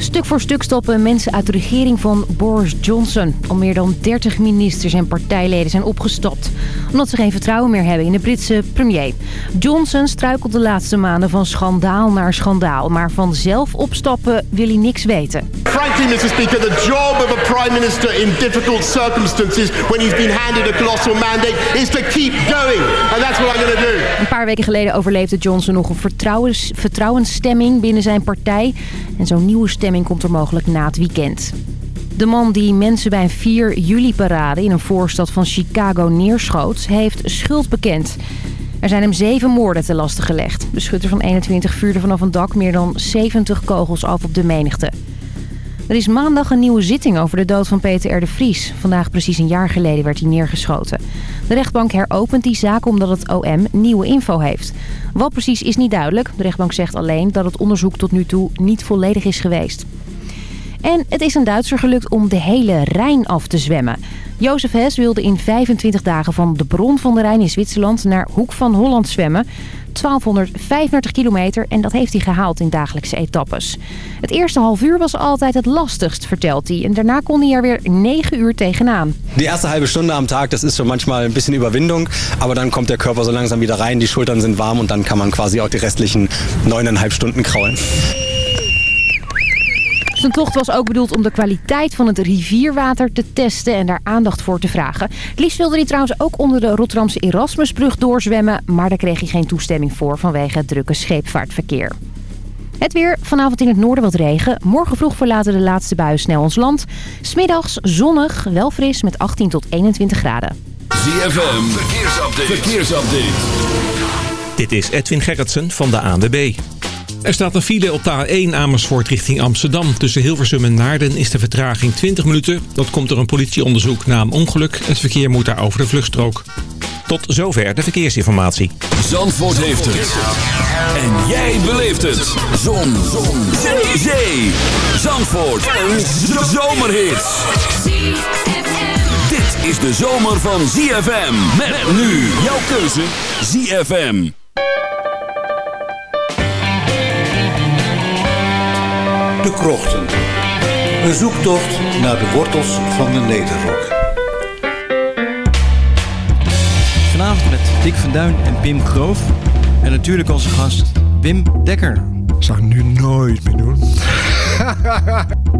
Stuk voor stuk stoppen mensen uit de regering van Boris Johnson. Al meer dan 30 ministers en partijleden zijn opgestapt. Omdat ze geen vertrouwen meer hebben in de Britse premier. Johnson struikelt de laatste maanden van schandaal naar schandaal. Maar van zelf opstappen wil hij niks weten. Frankly, Mr. Speaker, the job of a prime minister in difficult circumstances when he's been handed a colossal mandate is to keep going. And that's what I'm going to do. Een paar weken geleden overleefde Johnson nog een vertrouwens, vertrouwensstemming binnen zijn partij. En zo'n nieuwe stemming komt er mogelijk na het weekend. De man die mensen bij een 4 juli-parade in een voorstad van Chicago neerschoot, heeft schuld bekend. Er zijn hem zeven moorden te lasten gelegd. De schutter van 21 vuurde vanaf een dak meer dan 70 kogels af op de menigte. Er is maandag een nieuwe zitting over de dood van Peter R. de Vries. Vandaag precies een jaar geleden werd hij neergeschoten. De rechtbank heropent die zaak omdat het OM nieuwe info heeft. Wat precies is niet duidelijk. De rechtbank zegt alleen dat het onderzoek tot nu toe niet volledig is geweest. En het is een Duitser gelukt om de hele Rijn af te zwemmen. Jozef Hes wilde in 25 dagen van de bron van de Rijn in Zwitserland naar Hoek van Holland zwemmen. 1235 kilometer en dat heeft hij gehaald in dagelijkse etappes. Het eerste half uur was altijd het lastigst, vertelt hij. En daarna kon hij er weer 9 uur tegenaan. Die eerste halbe Stunde am Tag, das ist schon manchmal ein bisschen Überwindung. Aber dann kommt der Körper so langsam wieder rein, die Schultern sind warm und dann kann man quasi auch die restlichen 9,5 Stunden kraulen. Zijn tocht was ook bedoeld om de kwaliteit van het rivierwater te testen en daar aandacht voor te vragen. Het liefst wilde hij trouwens ook onder de Rotterdamse Erasmusbrug doorzwemmen, maar daar kreeg hij geen toestemming voor vanwege het drukke scheepvaartverkeer. Het weer, vanavond in het noorden wat regen. Morgen vroeg verlaten de laatste buien snel ons land. Smiddags zonnig, wel fris met 18 tot 21 graden. ZFM, verkeersupdate. verkeersupdate. Dit is Edwin Gerritsen van de ANWB. Er staat een file op de A1 Amersfoort richting Amsterdam. Tussen Hilversum en Naarden is de vertraging 20 minuten. Dat komt door een politieonderzoek na een ongeluk. Het verkeer moet daar over de vluchtstrook. Tot zover de verkeersinformatie. Zandvoort heeft het. En jij beleeft het. Zon. Zon. Zee. Zandvoort. Een zomerhit. Dit is de zomer van ZFM. Met nu jouw keuze ZFM. De Krochten. Een zoektocht naar de wortels van de Nederrok. Vanavond met Dick van Duin en Pim Groof. En natuurlijk onze gast Wim Dekker. Zou ik nu nooit meer doen.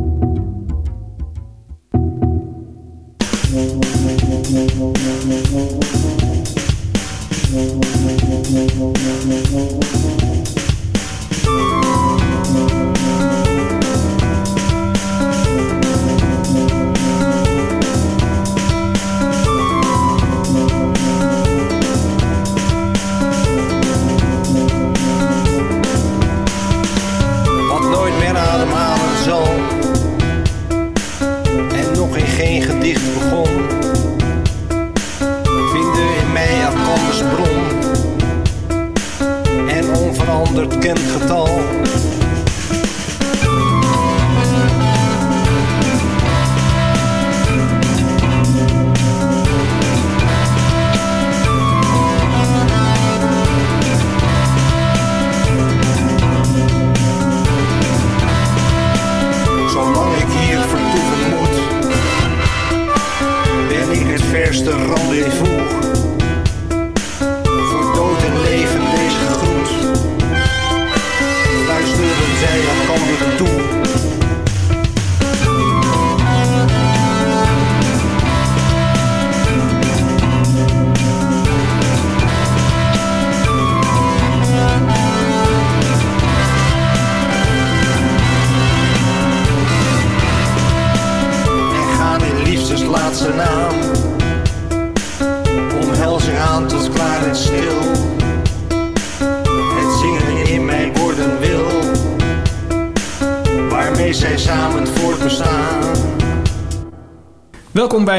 onveranderd kent getal.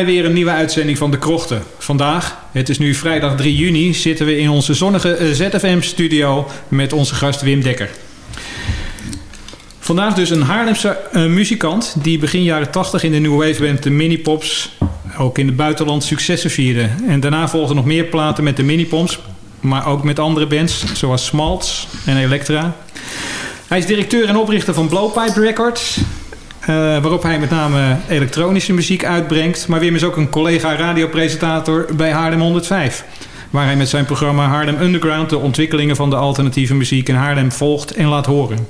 Weer een nieuwe uitzending van De Krochten. Vandaag, het is nu vrijdag 3 juni, zitten we in onze zonnige eh, ZFM-studio met onze gast Wim Dekker. Vandaag dus een Haarlemse eh, muzikant die begin jaren 80 in de New Wave band de Minipops ook in het buitenland successen vierde. En daarna volgden nog meer platen met de Minipops. maar ook met andere bands zoals Smaltz en Elektra. Hij is directeur en oprichter van Blowpipe Records. Eh, waarop hij met name elektronische muziek uitbrengt. Maar Wim is ook een collega radiopresentator bij Haarlem 105. Waar hij met zijn programma Haarlem Underground de ontwikkelingen van de alternatieve muziek in Haarlem volgt en laat horen.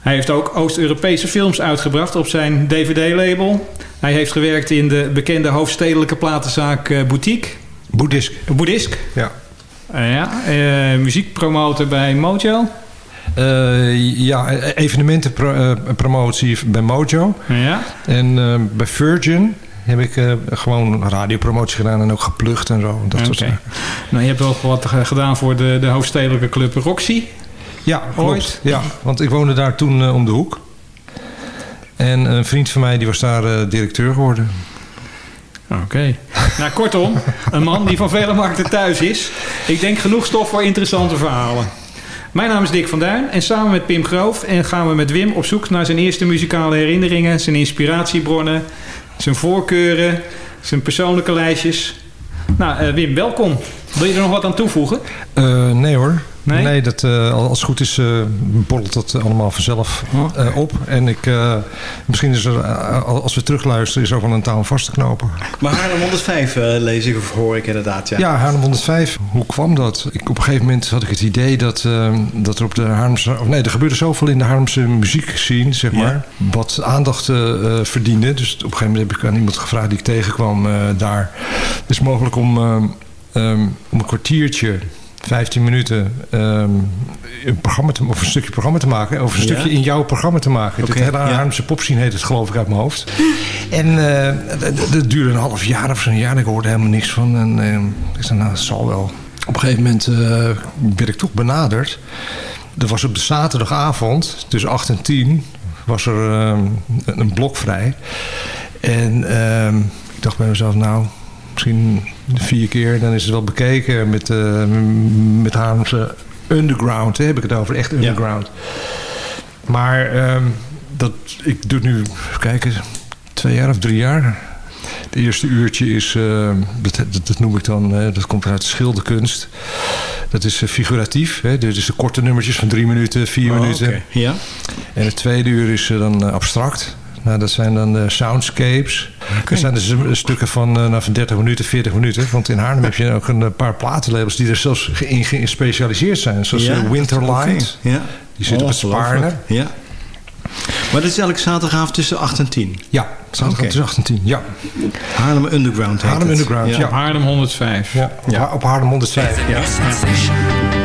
Hij heeft ook Oost-Europese films uitgebracht op zijn DVD-label. Hij heeft gewerkt in de bekende hoofdstedelijke platenzaak eh, Boutique. Boeddhisk. Boeddhisk. Ja. Eh, ja, eh, muziekpromotor bij Mojo. Eh, ja, evenementenpromotie bij Mojo. Ja. En eh, bij Virgin heb ik eh, gewoon radiopromotie gedaan en ook geplucht en zo. Dat soort. Nou, je hebt wel wat eh, gedaan voor de, de hoofdstedelijke club Roxy. Ja, klopt. Ooit? Ja, want ik woonde daar toen eh, om de hoek. En een vriend van mij die was daar eh, directeur geworden. Oké. nou, kortom, een man die van vele markten thuis is. Ik denk genoeg stof voor interessante verhalen. Mijn naam is Dick van Duin en samen met Pim Groof en gaan we met Wim op zoek naar zijn eerste muzikale herinneringen, zijn inspiratiebronnen, zijn voorkeuren, zijn persoonlijke lijstjes. Nou, eh, Wim, welkom. Wil je er nog wat aan toevoegen? Eh, nee hoor. Nee? dat, eh, als het goed is, eh borrelt dat allemaal vanzelf eh, op. En ik, eh, misschien is er, als we terugluisteren, is er ook wel een touw vast te knopen. Maar Haarlem 105 eh, lees ik of hoor ik inderdaad, ja. Ja, Haarlem 105. Hoe kwam dat? Ik, op een gegeven moment had ik het idee dat, dat er op de Haarlemse... Of nee, er gebeurde zoveel in de Haarlemse muziekscene, zeg maar. Wat aandacht verdiende. Dus op een gegeven moment heb ik aan iemand gevraagd die ik tegenkwam eh, daar. Het is mogelijk om, ehm, om een kwartiertje... 15 minuten ehm, een programma te, of een stukje programma te maken. Of een Ja. stukje in jouw programma te maken. Oké, Het hele ja. Haarlemse popscene heet het geloof ik uit mijn hoofd. En eh, dat- duurde een half jaar of zo'n jaar. En ik hoorde helemaal niks van. En eh, ik zei, nou, dat zal wel. Op een gegeven moment eh, werd ik toch benaderd. Er was op de zaterdagavond, tussen 8 en 10, was er een blok vrij. En ik dacht bij mezelf, nou, misschien vier keer, dan is het wel bekeken met, eh met Haarlemse underground. Hè, heb ik het over, echt underground. Maar ehm, dat, ik doe het nu, kijken, twee jaar of drie jaar. Het eerste uurtje is, eh, dat, dat, dat noem ik dan, dat komt uit schilderkunst. Dat is eh, figuratief. Hè? Dus de korte nummertjes van drie minuten, vier Oh, minuten. Ja. En het tweede uur is eh, dan abstract. Nou, dat zijn dan de soundscapes. Dat zijn dus eh, stukken van, eh, nou, van 30 minuten, 40 minuten. Want in Haarlem heb je ook een eh, paar platenlabels die er zelfs in gespecialiseerd zijn. Zoals Ja, eh, Winterlight. Ja. Die zit op het. Spaarne. Ja. Maar dit is elke zaterdagavond tussen 8 en 10. Ja, zaterdag Oké. tussen 8 en 10. Ja. Haarlem Underground heet Haarlem het. Underground, ja. Haarlem 105. Ja, op, Ha- op Haarlem 105. Ja.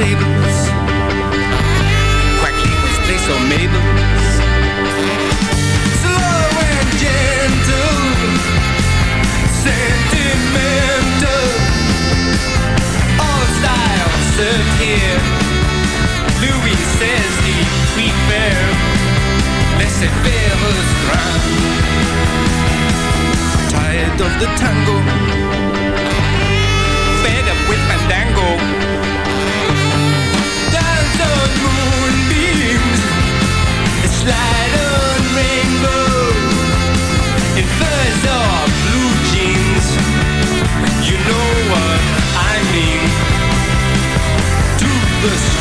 Tables. Quackly was place or Mabel's. Slow and gentle, sentimental. All styles served here. Louis says he prefer laissez-faire strand. Tired of the tango,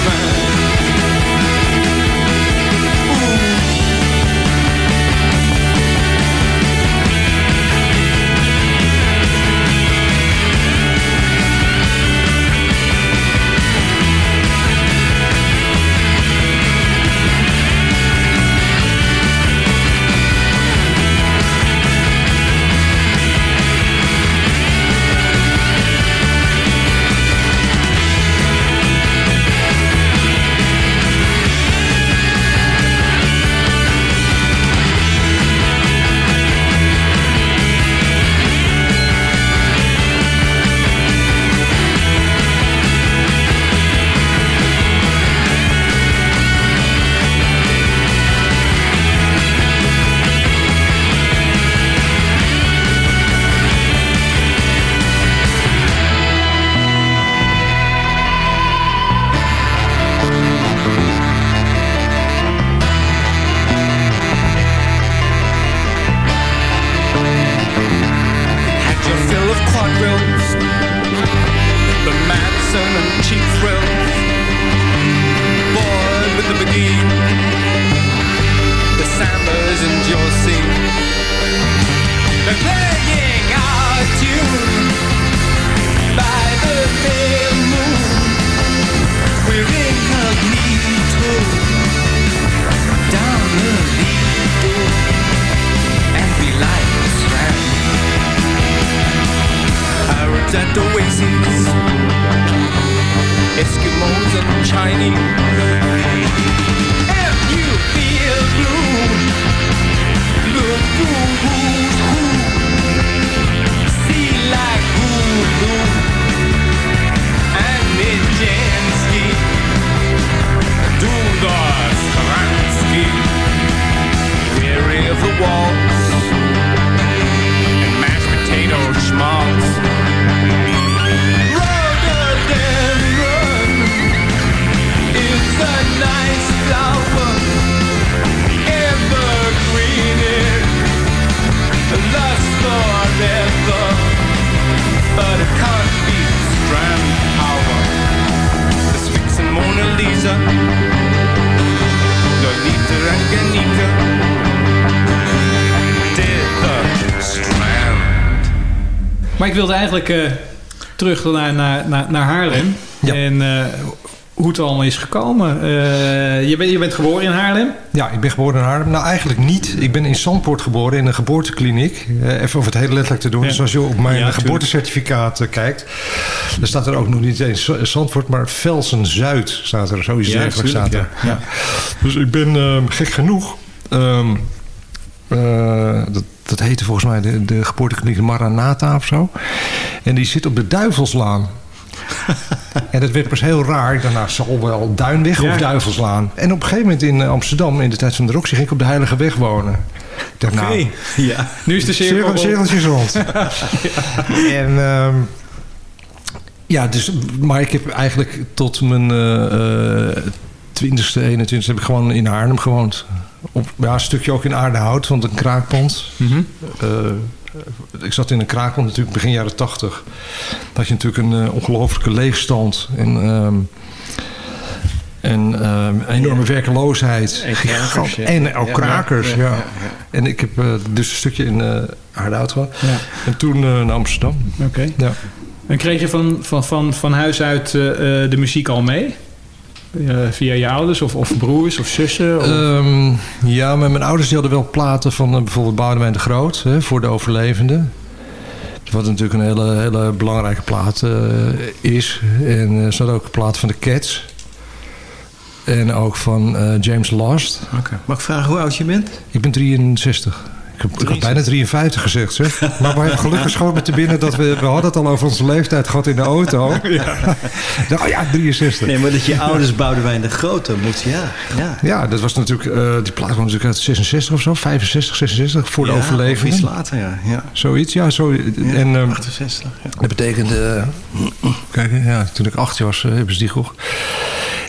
the wilde eigenlijk eh, terug naar, naar, naar, naar Haarlem. En eh, hoe het allemaal is gekomen. Eh, je, bent, je bent geboren in Haarlem? Ja, ik ben geboren in Haarlem. Nou, eigenlijk niet. Ik ben in Zandpoort geboren in een geboortekliniek. Even om het heel letterlijk te doen. Ja. Dus als je op mijn Ja, geboortecertificaat kijkt... dan staat er ook nog niet eens Zandvoort... maar Velsen-Zuid staat er. Zoiets Ja, dergelijks staat er. ja. Ja. Dus ik ben ehm, gek genoeg... ehm, eh, dat, dat heette volgens mij de, de geboortekliniek Maranata of zo. En die zit op de Duivelslaan. en dat werd pas heel raar. Dacht, nou, zal wel Duinweg Ja. of Duivelslaan. En op een gegeven moment in eh, Amsterdam, in de tijd van de Roxy, ging ik op de Heilige Weg wonen. Dacht, nou, Ja. Nu is de cirkel... cirkeltjes rond. En ehm, ja, dus, maar ik heb eigenlijk tot mijn eh, eh, 20ste, 21ste heb ik gewoon in Haarlem gewoond. Op, ja, een stukje ook in Aardehout, want een kraakpand. Mhm. Eh, ik zat in een kraakpand natuurlijk begin jaren 80. Dan had je natuurlijk een eh, ongelofelijke leegstand. En, ehm, en ehm, enorme werkeloosheid. En krakers, ja. En ook krakers, Ja, ja. ja, ja. En ik heb eh, dus een stukje in Aardehout gewoond. Ja. En toen naar Amsterdam. Oké. Ja. En kreeg je van, van, van, van huis uit de muziek al mee? Via je ouders of, of broers of zussen? Of... Ehm, ja, maar mijn ouders die hadden wel platen van eh, bijvoorbeeld Boudewijn de Groot hè, voor de overlevenden. Wat natuurlijk een hele, hele belangrijke plaat eh, is. En eh, ze hadden ook een plaat van de Cats. En ook van James Last. Oké. Mag ik vragen hoe oud je bent? Ik ben 63. Ik heb, ik had bijna 53 gezegd, zeg. Maar we hebben gelukkig schoon met te binnen dat we... We hadden het al over onze leeftijd gehad in de auto. Ja. Nou ja, 63. Nee, maar dat je ouders Boudewijn de Grote moet, ja. ja. Ja, dat was natuurlijk... eh, die plaat kwam natuurlijk uit 66 of zo. 65, 66. Voor de Ja, overleving. Of iets later, ja. ja. Zoiets, ja. Zo, en, ehm, 68, ja. dat betekende... eh, kijk, ja, toen ik acht was, eh, hebben ze die gekocht.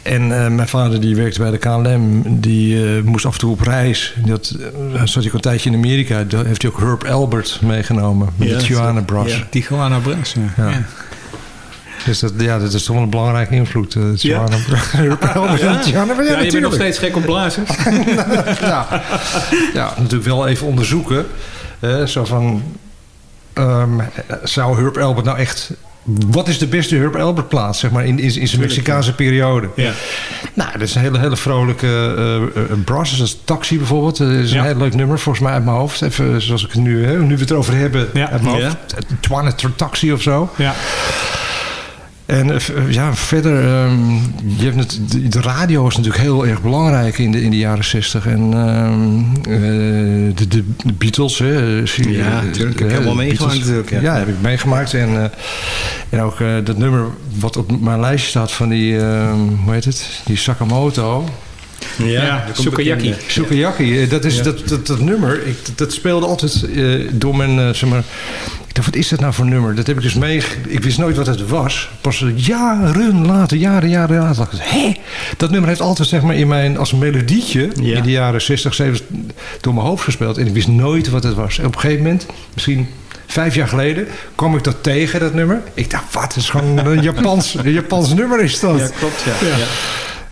En eh, mijn vader die werkte bij de KLM. Die eh, moest af en toe op reis. Dat uh, zat ook een tijdje in Amerika. Heeft hij ook Herb Albert meegenomen. Met Ja, de Tijuana Brass. ja. Tijuana Brass, ja. Ja. Ja. Dus dat, ja, dat is toch wel een belangrijke invloed. Tijuana Brass. Herb Albert Tijuana. Maar Ja, je bent nog steeds gek op blazers. ja. ja, natuurlijk wel even onderzoeken. zo van, ehm, zou Herb Albert nou echt... Wat is de beste Herb Albert plaats, zeg maar, in, in, in zijn Mexicaanse periode? Ja. Nou, dat is een hele, hele vrolijke uh, uh, brass. Is Taxi bijvoorbeeld. Dat is Ja. een heel leuk nummer, volgens mij uit mijn hoofd. Even zoals ik het nu, hè, nu we het erover hebben, Ja. uit mijn Ja. hoofd. Twana Taxi of zo. Ja. En eh, v- ja, verder, ehm, je hebt het, de, radio is natuurlijk heel erg belangrijk in de, in de jaren zestig. En ehm, eh, de, de, de Beatles, hè. eh, Ja, eh, tuurlijk. Heb je eh, allemaal de meegemaakt natuurlijk, ja. Ja, heb ik meegemaakt. En, eh, en ook eh, dat nummer wat op mijn lijstje staat van die, ehm, hoe heet het? Die Sakamoto. Ja, Sukiyaki. ja. Sukiyaki, eh, dat, is, dat, dat, dat nummer, ik, dat speelde altijd eh, door mijn, eh, zeg maar... Ik dacht, wat is dat nou voor nummer? Dat heb ik dus mee... Ik wist nooit wat het was. Pas jaren later, jaren, jaren later, dacht ik, hé? Dat nummer heeft altijd, zeg maar, in mijn, als een melodietje... Ja. in de jaren 60, 70 door mijn hoofd gespeeld. En ik wist nooit wat het was. En op een gegeven moment, misschien Vijf jaar geleden kwam ik dat tegen, dat nummer. Ik dacht, wat, is gewoon een Japans, een Japans nummer is dat. Ja, klopt, ja. ja.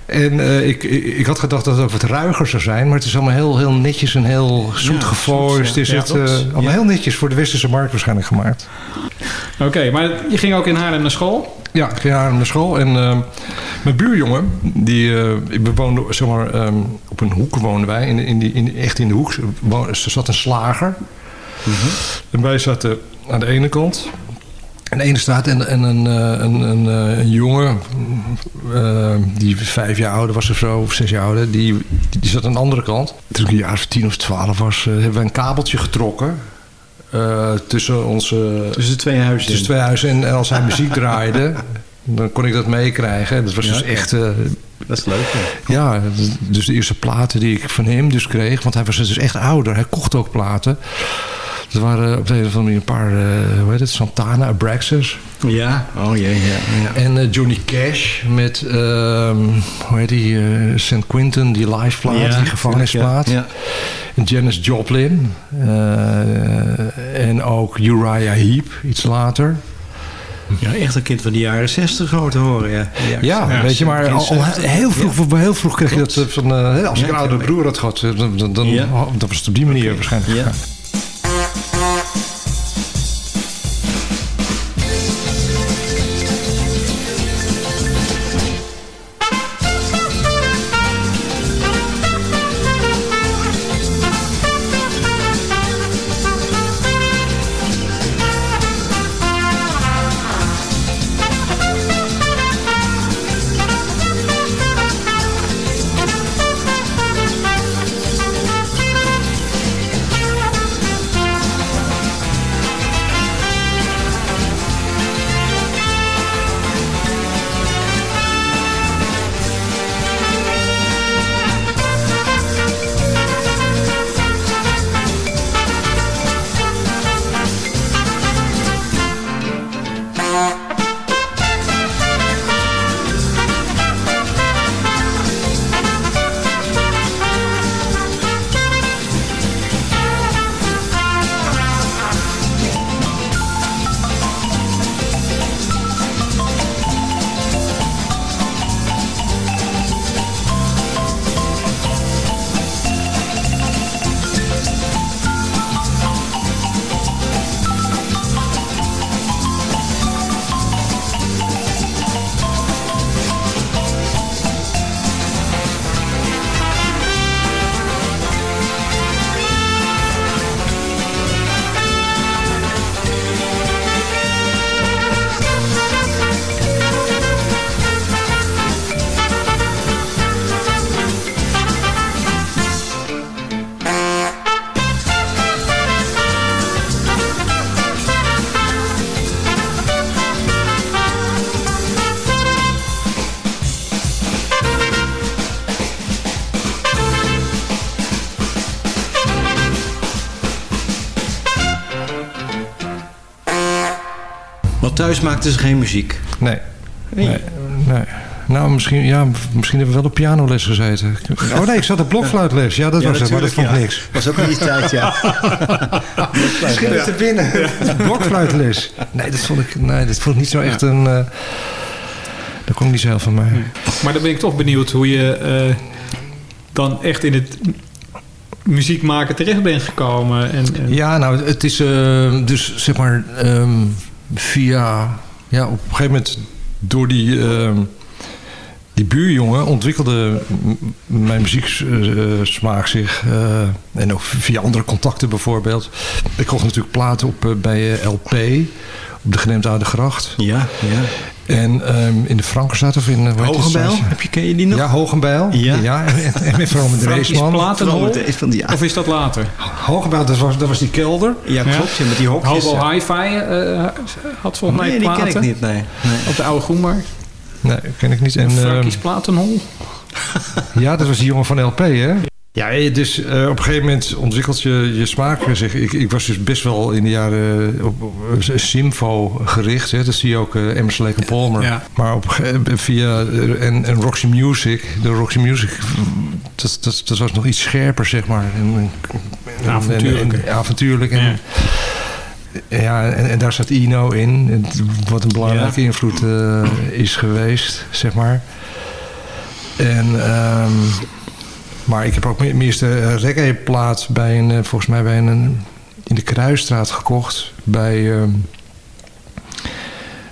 En eh, ik, ik, ik had gedacht dat het wat ruiger zou zijn. Maar het is allemaal heel, heel netjes en heel zoet Ja, gevoiced. zoet, Is ja. het eh, allemaal heel netjes voor de westerse markt waarschijnlijk gemaakt. Oké, maar je ging ook in Haarlem naar school? Ja, ik ging naar naar school. En eh, mijn buurjongen, die, eh, we woonden zeg maar, ehm, op een hoek woonden wij. In, in die, in, echt in de hoek. Er zat een slager. En wij zaten aan de ene kant. Aan de ene straat en, en een, eh, een, een, eh, een jongen, eh, die vijf jaar ouder was of zo, of zes jaar ouder, die, die zat aan de andere kant. Toen ik een jaar of tien of twaalf was, eh, hebben we een kabeltje getrokken. eh, tussen onze... Tussen de twee huizen. Tussen twee huizen. En als hij muziek draaide, dan kon ik dat meekrijgen. Dat was Ja, dus echt... eh, Dat is leuk. Ja. ja, dus de eerste platen die ik van hem dus kreeg... want hij was dus echt ouder. Hij kocht ook platen. Er waren op de een of andere manier een paar... eh, hoe heet het? Santana, Abraxas. Ja, oh jee, ja. ja. En eh, Johnny Cash met... ehm, hoe heet die? eh, St. Quentin, die live plaat, Ja, die gevangenisplaat. ja. En Janis Joplin. en ook Uriah Heep, iets later. Ja, echt een kind van de jaren zestig gewoon te horen, ja. Ja, weet je, maar al, al heel, vroeg, heel vroeg kreeg je dat van... als ik Ja, een oudere broer had gehad, eh, dan, dan, dan, Ja. dan was het op die manier waarschijnlijk thuis maakten ze geen muziek. Nee. Nee. nee. Nou, misschien, ja, misschien hebben we wel op pianoles gezeten. Oh nee, ik zat op blokfluitles. Ja, dat Ja, was het, maar dat vond ik natuurlijk, niks. ja. Was ook in die tijd, ja. Schiet er binnen. Blokfluitles. Nee, dat vond ik, nee, dat vond ik niet zo echt een... eh dat kon niet zo heel van mij. Maar dan ben ik toch benieuwd hoe je eh, dan echt in het muziek maken terecht bent gekomen. En, en- Ja, nou, het is eh, dus zeg maar ehm, via... Ja, op een gegeven moment door die, ehm, die buurjongen ontwikkelde mijn muzieksmaak zich. eh, en ook via andere contacten bijvoorbeeld. Ik kocht natuurlijk platen op eh, bij eh, LP. Op de Geneemd Gracht. Ja, ja. En ehm, in de Frankenstad of in... eh, Hogenbijl, heb je, ken je die nog? Ja, Hogenbijl. Ja. en, en met met de raceman. Platenhol? Ja. Of is dat later? Hogenbijl, dat was, dat was die kelder. ja, klopt. Ja, met die hokjes. Hobo ja. Hi-Fi eh, had volgens mij Nee, die ken platen. ik niet, nee. nee. Op de oude Groenmarkt. Nee, ken ik niet. En, Frankie's ehm, Platenhol. Ja, dat was die jongen van LP, hè? Ja, eh, dus eh, op een gegeven moment ontwikkelt je je smaak. Zeg. Ik, ik was dus best wel in de jaren eh, op, op Simfo gericht. Hè. Dat zie je ook uh, Emerson Lake Palmer. Ja. Maar op, via en, en Roxy Music, de Roxy Music, dat, dat, dat was nog iets scherper, zeg maar. En, en, en- Avontuurlijker. en- en- avontuurlijk. En, Ja. ja, en, en daar zat Ino in. Wat een belangrijke invloed is geweest, zeg maar. En, ehm, maar ik heb ook mijn eerste reggae-plaat bij een, eh, volgens mij bij een, in de Kruisstraat gekocht. Bij, ehm,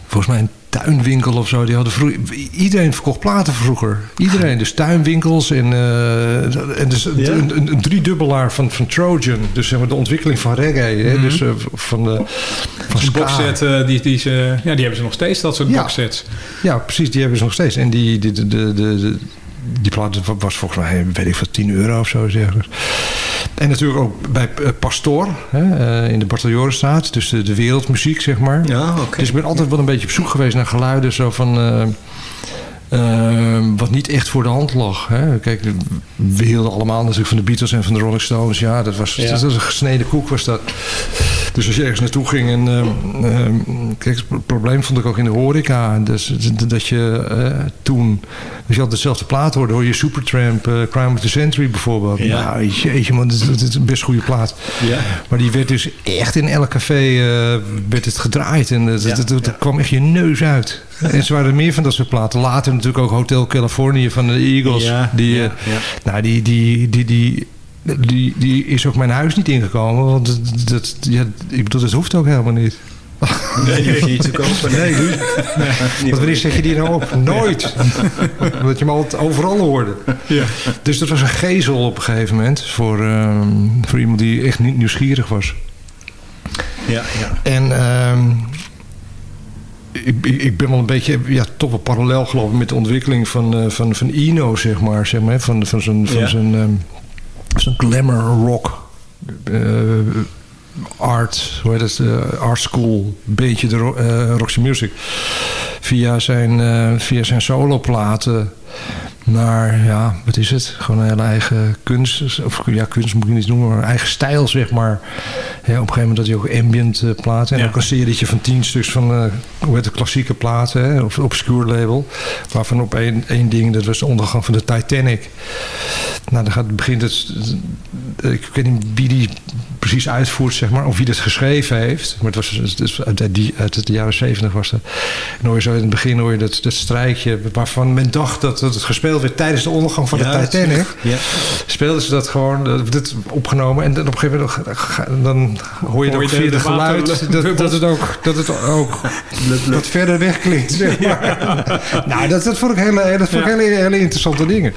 volgens mij een tuinwinkel of zo. Die hadden vroeger, iedereen verkocht platen vroeger. Iedereen. Dus tuinwinkels en, eh, en dus een, een, een driedubbelaar van, van Trojan. Dus zeg maar de ontwikkeling van reggae. hè. Mhm. Dus eh, van de van ska. boxset, eh, die, die, ze, ja, die hebben ze nog steeds, dat soort Ja. boxsets. Ja, precies. Die hebben ze nog steeds. En die, die, de, de, de- die plaat was volgens mij, weet ik veel, 10 euro of zo. Zeg. En natuurlijk ook bij eh, Pastoor hè, eh, in de Bartoljorenstraat. Dus de, de wereldmuziek, zeg maar. Ja, oké. Dus ik ben altijd wel een beetje op zoek geweest naar geluiden zo van... eh, eh, wat niet echt voor de hand lag. Hè. Kijk, we hielden allemaal natuurlijk van de Beatles en van de Rolling Stones. Ja, dat was, Ja. dat was een gesneden koek was dat. Dus als je ergens naartoe ging en... eh, eh, kijk, het probleem vond ik ook in de horeca. Dus dat je eh, toen... Als je altijd dezelfde plaat hoorde, hoor je Supertramp, eh, Crime of the Century bijvoorbeeld. Ja. Nou, jeetje man, dit is een best goede plaat. Ja. Maar die werd dus echt in elk café eh, werd het gedraaid. En dat, Ja, dat, dat kwam echt je neus uit. En ze waren er meer van dat soort platen. Later natuurlijk ook Hotel California van de Eagles. Ja, die, ja, eh, ja. Nou, die, die, die, die, die, die is ook mijn huis niet ingekomen. Want dat, dat, ja, ik bedoel, dat hoeft ook helemaal niet. Nee, die hoef je niet te kopen. Nee, nee. Want wanneer zeg je die nou op? Nooit. Omdat je hem altijd overal hoorde. Ja. Dus dat was een gezel op een gegeven moment. Voor, ehm, voor iemand die echt niet nieuwsgierig was. Ja, ja. En ehm, ik, ik, ben wel een beetje, ja, toch wel parallel gelopen met de ontwikkeling van, eh, van, van Ino, zeg maar. Zeg maar van, van zijn, van Ja. zijn, zijn glamour rock. eh, art, hoe heet het, eh, art school, beetje de eh, Roxy Music. Via zijn, via zijn soloplaten naar, ja, wat is het? Gewoon een hele eigen kunst. Of ja, kunst moet ik niet noemen, maar een eigen stijl, zeg maar. Ja, op een gegeven moment had hij ook ambient eh, platen. En Ja. ook een serietje van tien stuks van, eh, hoe heet het, klassieke platen, hè, op obscure label. Waarvan op één, één ding, dat was de ondergang van de Titanic. Nou, dan gaat, begint het, ik weet niet wie die precies uitvoert, zeg maar, of wie dat geschreven heeft. Maar het was het is uit, die, uit de jaren zeventig was dat. En hoor je zo in het begin hoor je dat, dat strijkje waarvan men dacht dat, dat het gespeeld werd tijdens de ondergang van Ja, de dat- Titanic. Ja. Speelden ze dat gewoon, dit opgenomen. En dan op een gegeven moment dan hoor je, Hoor ook je via de- geluid water- dat, dat het ook, dat het ook wat verder weg klinkt. Zeg maar. nou, dat, dat vond ik hele, dat vond ik Ja. hele, hele interessante dingen.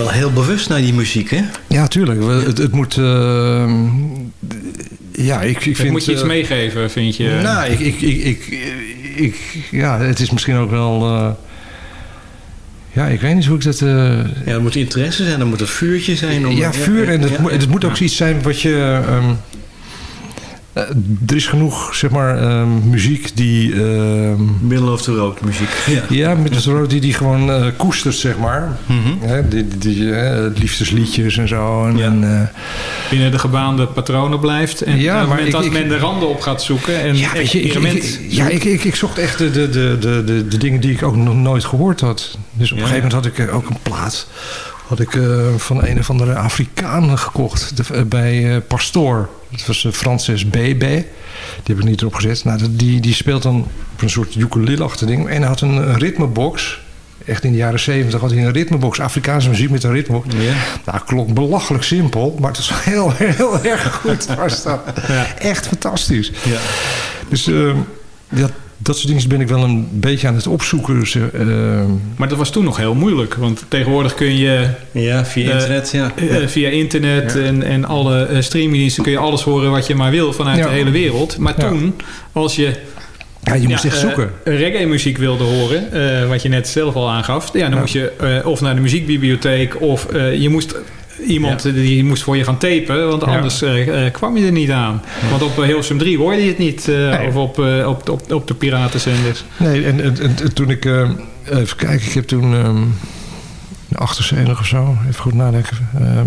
Wel heel bewust naar die muziek, hè? Ja, tuurlijk. We- Het, het moet... eh, ja, ik, ik Ik vind... moet je iets eh, meegeven, vind je? Nou, ik, ik, ik, ik, ik- ja, het is misschien ook wel... eh, ja, ik weet niet hoe ik dat... eh, Ja, er moet interesse zijn, er moet een vuurtje zijn. om- ja, vuur. En het, ja, moet- het moet ook ja. iets zijn wat je... ehm, eh, er is genoeg, zeg maar, ehm, muziek die... ehm, Middle of the road muziek. Ja. ja, met de rood die die gewoon eh, koestert, zeg maar. Hè, die, die, die, eh, liefdesliedjes en zo. En, en, binnen de gebaande patronen blijft. En Ja, op het moment ik- dat ik- men de randen op gaat zoeken en Ja, weet je, ik, ik- ja, ik, ik, ik zocht echt de, de, de, de, de, de dingen die ik ook nog nooit gehoord had. Dus op een gegeven moment had ik ook een plaat had ik, eh, van een of andere Afrikaan gekocht de- bij eh, Pastoor. Dat was uh, Francis BB. Die heb ik niet erop gezet. Nou, die, die speelt dan op een soort ukulele-achtig ding. En hij had een, een ritmebox. Echt in de jaren zeventig had hij een ritmebox. Afrikaanse muziek met een ritmebox. Ja. Nou, klonk belachelijk simpel. Maar het was heel, heel erg goed. Was dat. Echt fantastisch. Ja. Dus eh, dat, dat soort dingen ben ik wel een beetje aan het opzoeken. Dus, eh, Maar dat was toen nog heel moeilijk. Want tegenwoordig kun je... Ja, via eh, internet, ja. eh, via internet en, en alle eh, streamingdiensten kun je alles horen wat je maar wil vanuit Ja. de hele wereld. Maar Ja. toen, als je... ja, je moest echt zoeken. reggae muziek wilde horen, eh, wat je net zelf al aangaf. Ja, dan Ja. moest je eh, of naar de muziekbibliotheek of eh, je moest... Iemand die moest voor je gaan tapen, want anders eh, eh, kwam je er niet aan. Want op eh, Hilversum 3 hoorde je het niet. Nee. Of op, op, op, op de piratenzenders. Nee, en, en, en- en toen ik... even kijken, ik heb toen... ehm 78 of zo, even goed nadenken. ehm,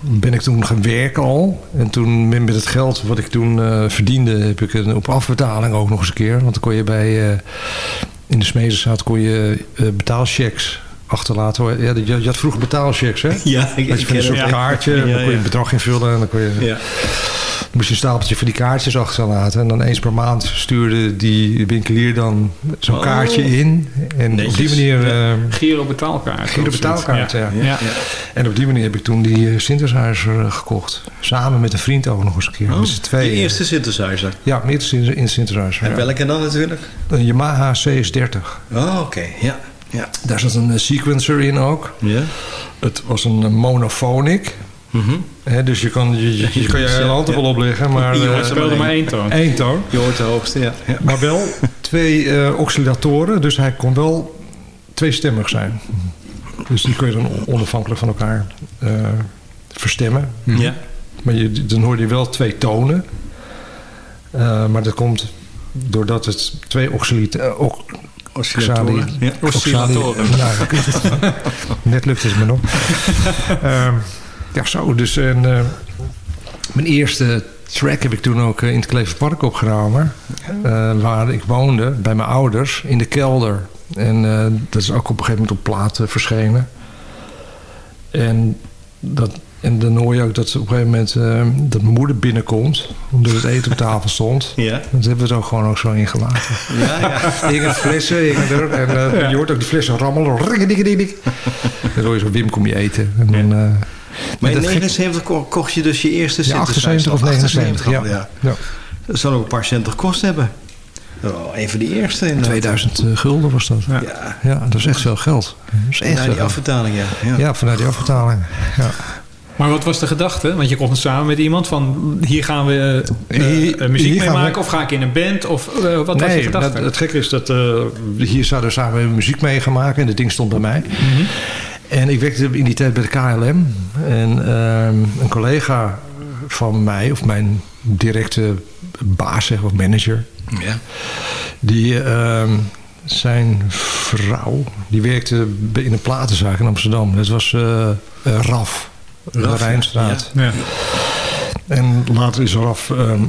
ben ik toen gaan werken al. En toen met het geld wat ik toen verdiende... heb ik een op afbetaling ook nog eens een keer. Want dan kon je bij... in de Smedenstraat kon je betaalchecks achterlaten. hoor. Ja, je, je had vroeger betaalchecks, hè? Ja, ik, Had je van een soort kaartje, Ja, dan kon je ja. het bedrag invullen en dan kon je... Ja. Dan moest je een stapeltje van die kaartjes achterlaten. En dan eens per maand stuurde die winkelier dan zo'n Oh. kaartje in. En op die manier... eh Giro betaalkaart. Giro betaalkaart, ja. Ja. En op die manier heb ik toen die uh, synthesizer eh, gekocht. Samen met een vriend ook nog eens een keer. Oh, met z'n tweeën. de eerste synthesizer. Ja, mijn eerste in, in synthesizer. En ja. welke dan natuurlijk? Een Yamaha CS30. Oh, oké. Ja. Ja. Daar zat een eh, sequencer in ook. Ja. Het was een eh, monophonic. Mhm. Hè, dus je kan je, je, je kan je hele hand er wel opleggen. Maar, Je eh, hoort er speelde maar één toon. één toon. Je hoort de hoogste, ja. ja. Maar wel twee eh, oscillatoren. Dus hij kon wel tweestemmig zijn. Dus die kun je dan onafhankelijk van elkaar eh, verstemmen. Ja. Maar je, dan hoor je wel twee tonen. Eh, maar dat komt doordat het twee oscillatoren... Oscillatoren. Ja. Oscillatoren. Net lukt het me nog. Ehm, ja, zo. Dus en, eh, mijn eerste track heb ik toen ook eh, in het Kleverpark opgenomen. Eh, waar ik woonde, bij mijn ouders, in de kelder. En eh, dat is ook op een gegeven moment op platen verschenen. En, dat, en dan hoor je ook dat op een gegeven moment eh, dat mijn moeder binnenkomt. Omdat het eten op tafel stond. Ja. Dat hebben we het ook gewoon ook zo ingelaten. Ja, ja. Ik heb flessen, ik heb er, en eh, je hoort ook die flessen rammelen. Ringedik. Dan hoor je zo, Wim, kom je eten. En dan, eh, Maar in dat gek- 79 ko- kocht je dus je eerste ja, synthesizer. 78 of 79. al, Ja. ja. Ja. Dat zal ook een paar cent gekost hebben. Oh, een van die eerste. inderdaad. 2000 eh, gulden was dat. Ja. Ja. dat is echt veel geld. Dat is echt veel die geld. afbetaling, ja. ja. Ja, vanuit die afbetaling. Ja. Maar wat was de gedachte? Want je komt samen met iemand van... hier gaan we eh, Hier- eh, muziek hier mee we- maken... of ga ik in een band? Of eh, wat was je gedachte? dat, het gekke is dat eh, hier zouden we samen muziek mee gaan maken. En dat ding stond bij mij. Mhm. En ik werkte in die tijd bij de KLM. En ehm, een collega van mij, of mijn directe baas zeg, of manager... Ja. Die, ehm, zijn vrouw, die werkte in een platenzaak in Amsterdam. Dat was eh, eh, RAF. Rijnstraat. Ja. En later is RAF ehm,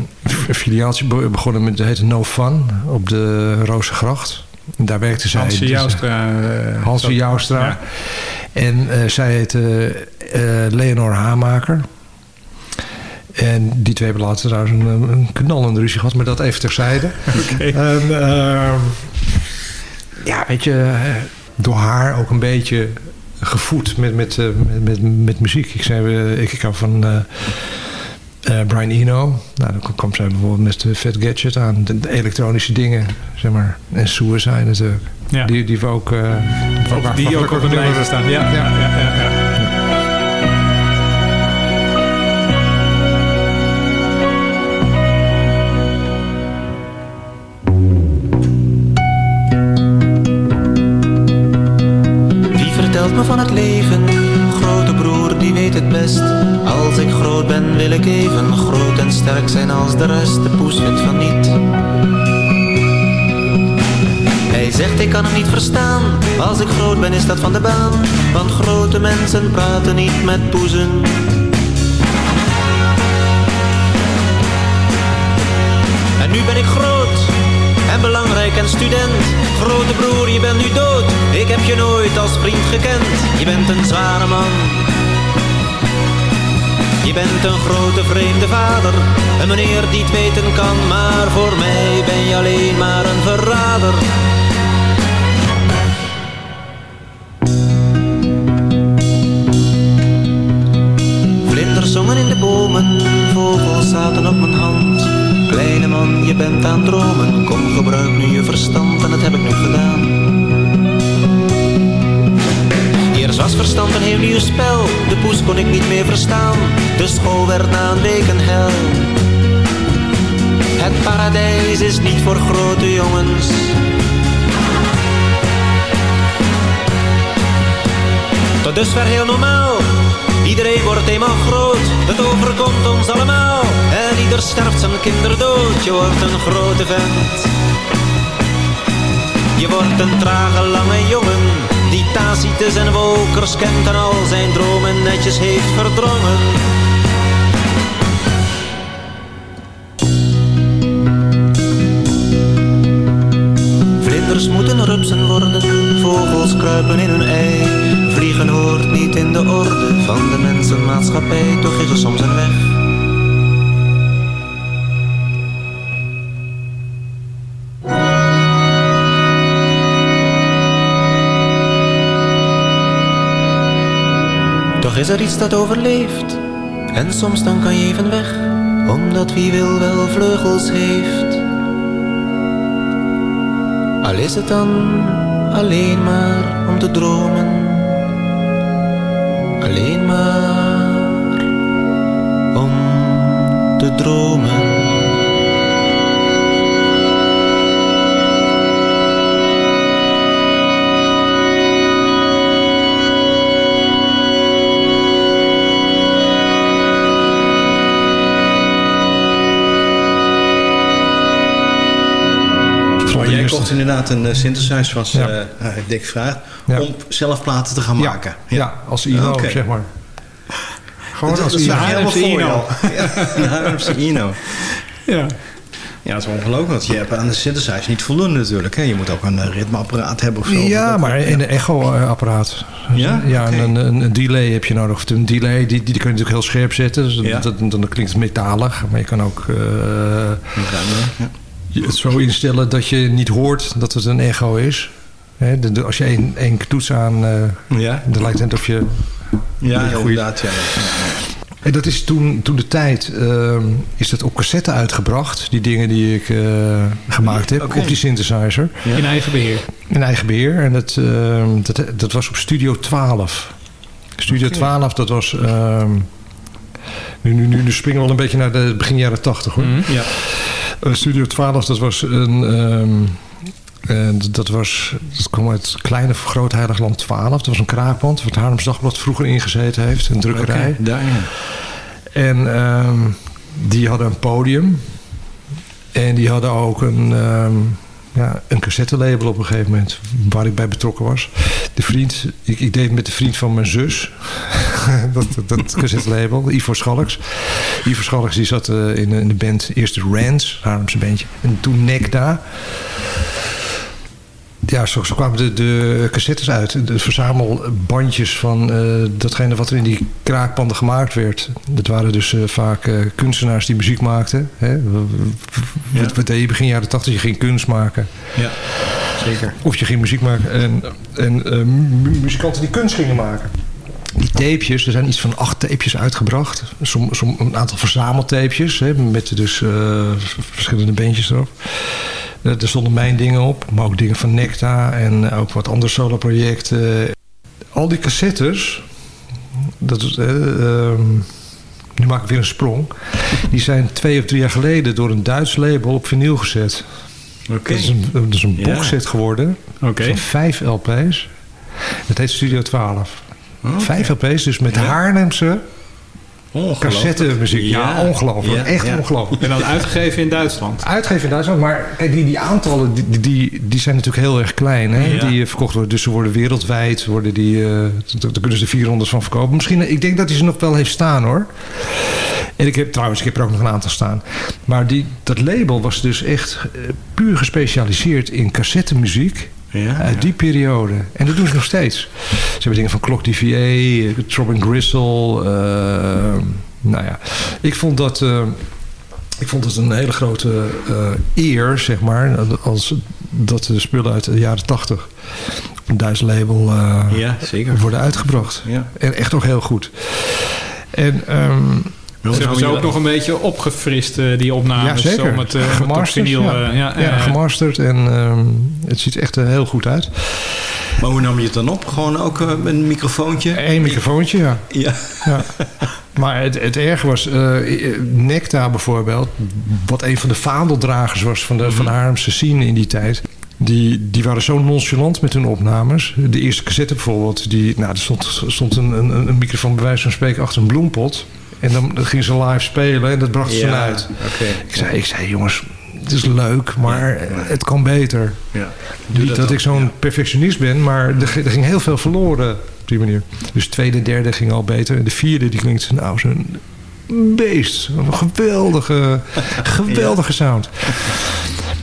een filiaaltje be- begonnen met, dat heette No Fun, op de Rozengracht. En daar werkte zij. Hansje dus, Joustra. zat- Joustra. Ja. En eh, zij heette eh, Leonor Hamaker. En die twee hebben later trouwens een, een knallende ruzie gehad, maar dat even terzijde. En, ehm, ja, weet je, door haar ook een beetje gevoed met, met, eh, met, met, met muziek. Ik, zei, eh, ik, ik hou van eh, Brian Eno. Nou, dan kwam zij bijvoorbeeld met de Fat Gadget aan. De, de elektronische dingen, zeg maar. En Suicide natuurlijk. Ja. Die, die we ook... Ook die ook op het lijstje staan. Ja, ja, ja, ja, zijn als de rest, de poes vindt van niet. Hij zegt ik kan hem niet verstaan, als ik groot ben is dat van de baan. Want grote mensen praten niet met poezen. En nu ben ik groot en belangrijk en student. Grote broer, je bent nu dood. Ik heb je nooit als vriend gekend. Je bent een zware man. Bent een grote vreemde vader. Een meneer die het weten kan. Maar voor mij ben je alleen maar een verrader. Vlinders zongen in de bomen. Vogels zaten op mijn hand. Kleine man, je bent aan het dromen. Kom, gebruik nu je verstand en dat heb ik nu gedaan. Verstand een heel nieuw spel. De poes kon ik niet meer verstaan. De school werd na een week een hel. Het paradijs is niet voor grote jongens. Tot dusver heel normaal. Iedereen wordt eenmaal groot. Het overkomt ons allemaal. En ieder sterft zijn kinderdood. Je wordt een grote vent. Je wordt een trage lange jongen. Tacitus en Wolkers kent en al zijn dromen netjes heeft verdrongen. Vlinders moeten rupsen worden, vogels kruipen in hun ei. Vliegen hoort niet in de orde van de mensenmaatschappij, toch is er soms een weg. Toch is er iets dat overleeft, en soms dan kan je even weg, omdat wie wil wel vleugels heeft. Al is het dan alleen maar om te dromen. Alleen maar om te dromen. Maar jij kocht inderdaad een uh, synthesizer, zoals ja. uh, Dick vraagt, ja. om zelf platen te gaan maken. Ja, ja als Ino, okay. zeg maar. Gewoon als Ino. Haarlemse Ino. Een Ino. Ja. Ja, het is ongelooflijk, want je hebt aan de synthesizer niet voldoende natuurlijk. Hè? Je moet ook een ritmeapparaat hebben of zo. Ja, maar in een echo-apparaat. Ja? Ja, okay. een, een, een, delay heb je nodig. Of een delay, die, die kun je natuurlijk heel scherp zetten. Dus ja. dat, dan, dan klinkt het metalig. Maar je kan ook... Uh, ja. Het zo instellen dat je niet hoort dat het een echo is. He, de, de, als je één, één toets aan... Uh, ja. Dan lijkt het of je... Ja, inderdaad. Ja, En dat is toen, toen de tijd... Uh, is dat op cassette uitgebracht. Die dingen die ik uh, gemaakt heb. Okay. Op die synthesizer. Ja. In eigen beheer. In eigen beheer. En dat, ehm, dat, dat was op Studio 12. Studio okay. 12, dat was... ehm, nu, nu, nu, nu springen we al een beetje naar de begin jaren 80 hoor. Mm, ja. Uh, Studio 12, dat was een... Um, en dat, was, dat kwam uit kleine Groot Heiligland 12. Dat was een kraakband wat Haarlems Dagblad vroeger ingezeten heeft. Een drukkerij. Okay, daar, ja. En um, die hadden een podium. En die hadden ook een, um, ja, een cassettelabel op een gegeven moment. Waar ik bij betrokken was. De vriend, ik, deed met de vriend van mijn zus. dat, dat, dat cassettelabel, Ivo Schalks. Ivo Schalks die zat uh, in, in, de band, eerst Rans, Haarlemse bandje. En toen Nekda. Ja, zo, zo kwamen de, de cassettes uit. De verzamelbandjes van uh, datgene wat er in die kraakpanden gemaakt werd. Dat waren dus uh, vaak uh, kunstenaars die muziek maakten. Hè? Wat, deed je begin jaren tachtig? Je ging kunst maken. Ja, zeker. Of je ging muziek maken. En, en muzikanten die kunst gingen maken. Die tapejes, er zijn iets van acht tapejes uitgebracht. Som, som, een aantal verzameltapejes. Hè, met dus verschillende bandjes erop. Er stonden mijn dingen op, maar ook dingen van Necta en ook wat andere solo-projecten. Al die cassettes, dat is, uh, nu maak ik weer een sprong, die zijn twee of drie jaar geleden door een Duits label op vinyl gezet. Okay. Dat is een, dat is een boxset ja. geworden okay. van vijf LP's. Dat heet Studio 12. Oh, okay. Vijf LP's, dus met ja. Haarlemse cassette muziek. Ja, ongelooflijk. Ja, echt ja. ongelooflijk. En dan uitgegeven in Duitsland. Uitgeven in Duitsland, maar kijk, die, die aantallen die, die, die zijn natuurlijk heel erg klein. Hè? Ja. Die eh, verkocht worden. Dus ze worden wereldwijd, worden die, eh, daar kunnen ze 400 van verkopen. Misschien, ik denk dat hij ze nog wel heeft staan hoor. En ik heb trouwens, ik heb er ook nog een aantal staan. Maar die, dat label was dus echt eh, puur gespecialiseerd in cassettemuziek. Uit die periode. En dat doen ze nog steeds. Ze hebben dingen van Clock DVA, eh, Throbbing Gristle. eh, nou ja, ik vond dat... eh, ik vond het een hele grote eh, eer, zeg maar, als dat de spullen uit de jaren tachtig op een Duits label eh, Ja, zeker. worden uitgebracht. Ja. En echt ook heel goed. En ehm, Ze hebben ze ook nog een beetje opgefrist, eh, die ja, opnames. zeker. Zo met, eh, gemasterd, ja. eh, ja, Ja, eh, gemasterd en ehm, het ziet echt heel goed uit. Maar hoe nam je het dan op? Gewoon ook met een microfoontje? Eén microfoontje, ja. Ja. ja. Maar het, het erge was, eh Necta bijvoorbeeld, wat een van de vaandeldragers was van de, van de Haarlemse scene in die tijd. Die, die waren zo nonchalant met hun opnames. De eerste cassette bijvoorbeeld, die, nou, er stond, stond een, een, een microfoon bij wijze van spreken achter een bloempot. En dan, dan gingen ze live spelen en dat bracht ze Ja, dan uit. Ik, zei, ik zei, jongens, het is leuk, maar het kan beter. Ja. Niet dat dat, dan. ik zo'n perfectionist ben, maar er, ging- er ging heel veel verloren op die manier. Dus tweede, derde ging al beter. En de vierde, die klinkt nou zo'n beest. Een geweldige, geweldige sound.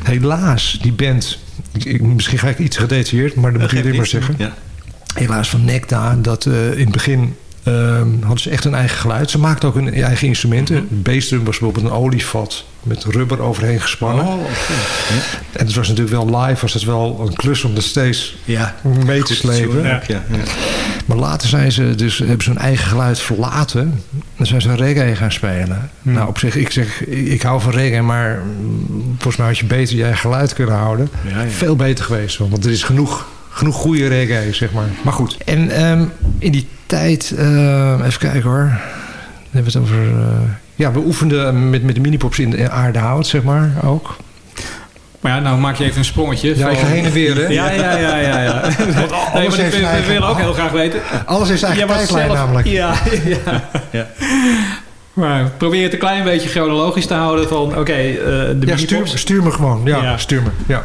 Helaas, die band... ik- ik- misschien ga ik iets gedetailleerd, maar dat moet jullie maar zeggen. Ja. Helaas van Necta, dat eh, in het begin... ehm, hadden ze echt een eigen geluid. Ze maakten ook hun eigen instrumenten. Mhm. Bassdrum was bijvoorbeeld een olievat met rubber overheen gespannen. Oh. En het was natuurlijk wel live, was het wel een klus om dat steeds Ja. mee te slepen. Ja. Maar later zijn ze dus, hebben ze hun eigen geluid verlaten. Dan zijn ze reggae gaan spelen. Hmm. Nou, op zich, ik zeg, ik, hou van reggae, maar volgens mij had je beter je eigen geluid kunnen houden. Ja, ja. Veel beter geweest, want er is genoeg, genoeg goede reggae, zeg maar. Maar goed. En ehm, in die tijd, ehm, even kijken hoor. Dan hebben we het over... eh, ja, we oefenden met, met de minipops in de aardehout, zeg maar, ook. Maar ja, nou maak je even een sprongetje. Ja, ik ga heen en weer, hè? Ja, ja, ja, ja. ja. Want Nee, alles maar heeft we, eigen- willen ook heel graag weten. Alles heeft zijn eigen Jij was tijdlijn zelf- namelijk. Ja, ja. Ja. Maar probeer het een klein beetje chronologisch te houden van... Oké, eh, de Ja, stuur, stuur me gewoon. Ja, Ja. stuur me. Ja.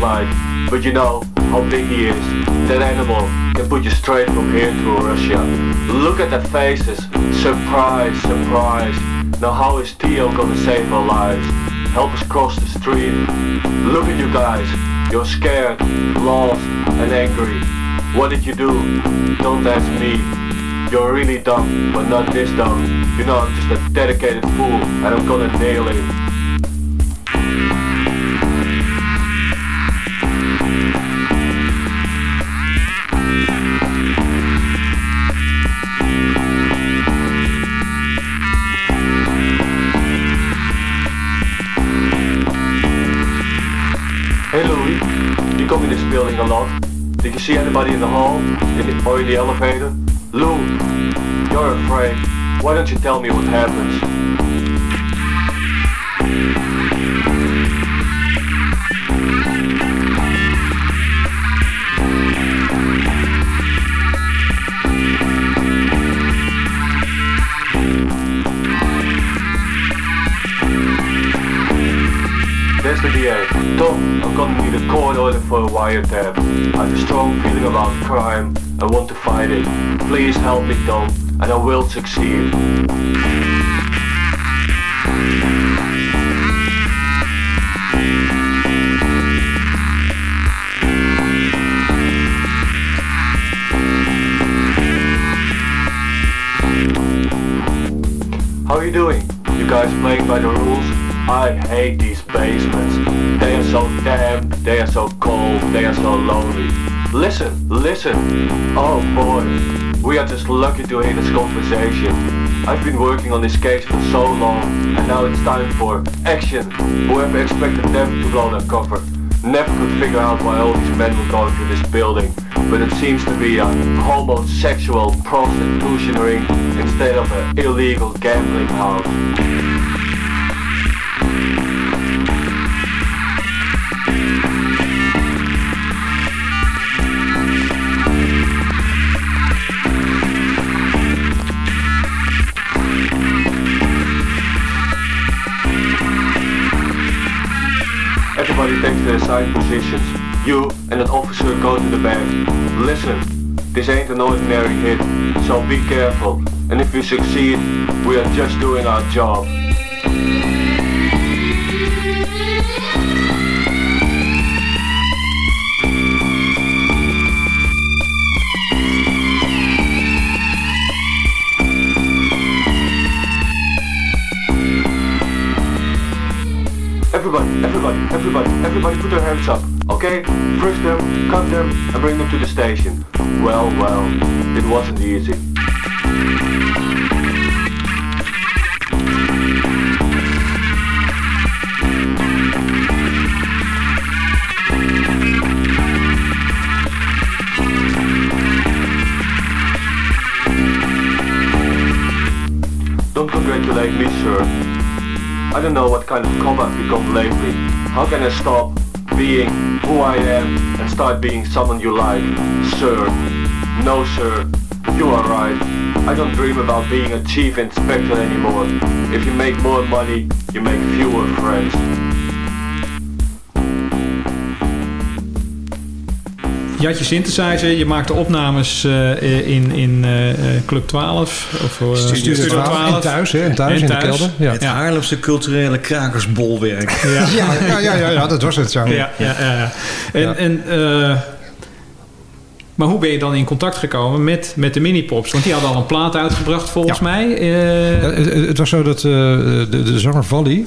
Like. But you know how big he is. That animal can put you straight from here to Russia. Look at their faces. Surprise, surprise. Now how is Theo gonna save our lives? Help us cross the street. Look at you guys. You're scared, lost, and angry. What did you do? Don't ask me. You're really dumb, but not this dumb. You know I'm just a dedicated fool, and I'm gonna nail it. Did you see anybody in the hall? Or in the elevator? Lou, you're afraid. Why don't you tell me what happens? There's the DA. Tom, I'm gonna need a court order for a wiretap. I have a strong feeling about crime. I want to fight it. Please help me, Tom, and I will succeed. How are you doing? You guys playing by the rules? I hate these basements. Are so damp, they are so cold, they are so lonely. Listen, listen. Oh boy, we are just lucky to hear this conversation. I've been working on this case for so long, and now it's time for action. Whoever expected them to blow their cover never could figure out why all these men were going to this building, but it seems to be a homosexual prostitution ring instead of an illegal gambling house. Their assigned positions. You and an officer go to the band. Listen, this ain't an ordinary hit, so be careful. And if we succeed, we are just doing our job. Everybody, everybody, everybody, everybody put their hands up, okay? Frisk them, cut them, and bring them to the station. Well, well, it wasn't easy. I don't know what kind of cop I've become lately. How can I stop being who I am and start being someone you like? Sir. No, sir. You are right. I don't dream about being a chief inspector anymore. If you make more money, you make fewer friends. Je had je synthesizer, je maakte opnames uh, in, in uh, Club 12. Of, uh, Studio, Studio 12. 12. En thuis, hè? En thuis, en in thuis. de kelder. Ja. Het Haarlemse culturele krakersbolwerk. Ja, ja, ja, ja, ja, dat was het zo. Ja, ja, ja, ja. En, ja. en maar hoe ben je dan in contact gekomen met, met de mini-pops? Want die hadden al een plaat uitgebracht volgens ja. mij. Ja, het, het, was zo dat de, de zanger Valley,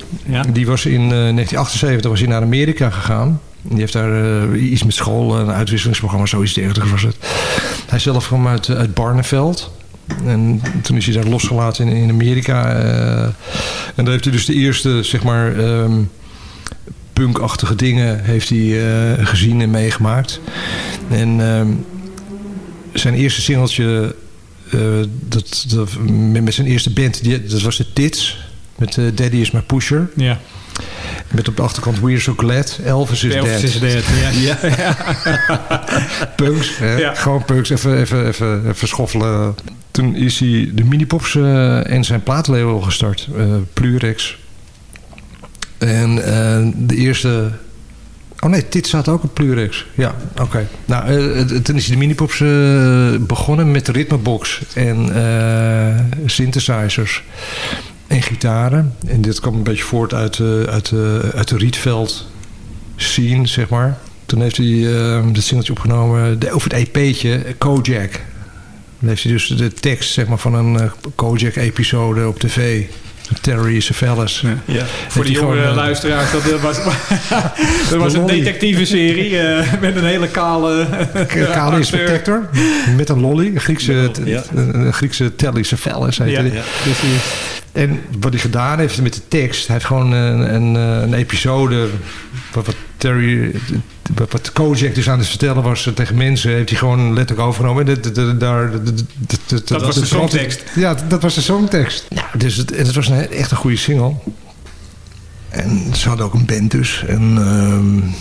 die was in 1978 was hij naar Amerika gegaan. Die heeft daar uh, iets met school, een uitwisselingsprogramma, zoiets dergelijks was het. Hij zelf kwam uit, uit Barneveld. En toen is hij daar losgelaten in, in Amerika. En daar heeft hij dus de eerste, zeg maar, um, punkachtige dingen heeft hij gezien en meegemaakt. En um, zijn eerste singeltje, dat, met, zijn eerste band, die, dat was de Tits. Met Daddy is my pusher. Ja. Met op de achterkant We're So Glad. Elvis is Elvis dead. is dead, ja. ja. punks, hè? Ja. gewoon punks. Even, even, even, even schoffelen. Toen is hij de minipops uh, en zijn plaatlabel gestart. Uh, Plurex. En uh, de eerste... Oh nee, dit staat ook op Plurex. Ja, oké. Okay. Nou, toen is hij de minipops begonnen met de ritmebox en synthesizers en gitaren. En dit kwam een beetje voort uit, uh, uit, uh, uit de Rietveld scene, zeg maar. Toen heeft hij uh, dit singeltje opgenomen de, over het EP'tje, Kojak. Dan heeft hij dus de tekst zeg maar, van een Kojak-episode op tv. Terry Savalas. Ja. ja. Voor de jonge gewoon, luisteraars, dat was, dat was een detectieve serie uh, met een hele kale Kale inspector met een lolly. Een Griekse, ja. een Griekse Terry heette ja, ja. En wat hij gedaan heeft met de tekst, hij heeft gewoon een, een, een episode wat, wat Terry, wat Kojak dus aan het vertellen was tegen mensen, heeft hij gewoon letterlijk overgenomen. Dat was de songtekst. Ja, dat was de songtekst. Ja, dus het, het was een, echt een goede single. En ze hadden ook een band dus. En um,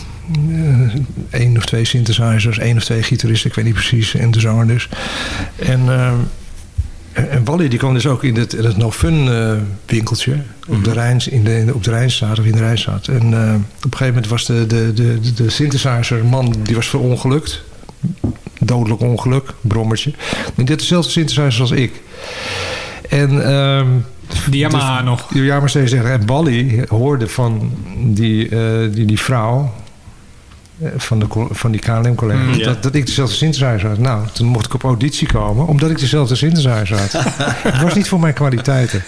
één of twee synthesizers, één of twee gitaristen, ik weet niet precies. En de zanger dus. En... Um, en Wally die kwam dus ook in het, in het No Fun uh, winkeltje op, de Rijns, in de, op de Rijnstraat of in de Rijnstraat. En uh, op een gegeven moment was de, de, de, de synthesizer man die was verongelukt. Dodelijk ongeluk, brommertje. En dit dezelfde synthesizer als ik. En... Um, die Yamaha dus, nog. Die Yamaha steeds zeggen. En Wally hoorde van die, uh, die, die vrouw van, de, van die KLM-collega. Mm, dat, dat ik dezelfde synthesizer had. Nou, toen mocht ik op auditie komen, omdat ik dezelfde synthesizer had. het was niet voor mijn kwaliteiten.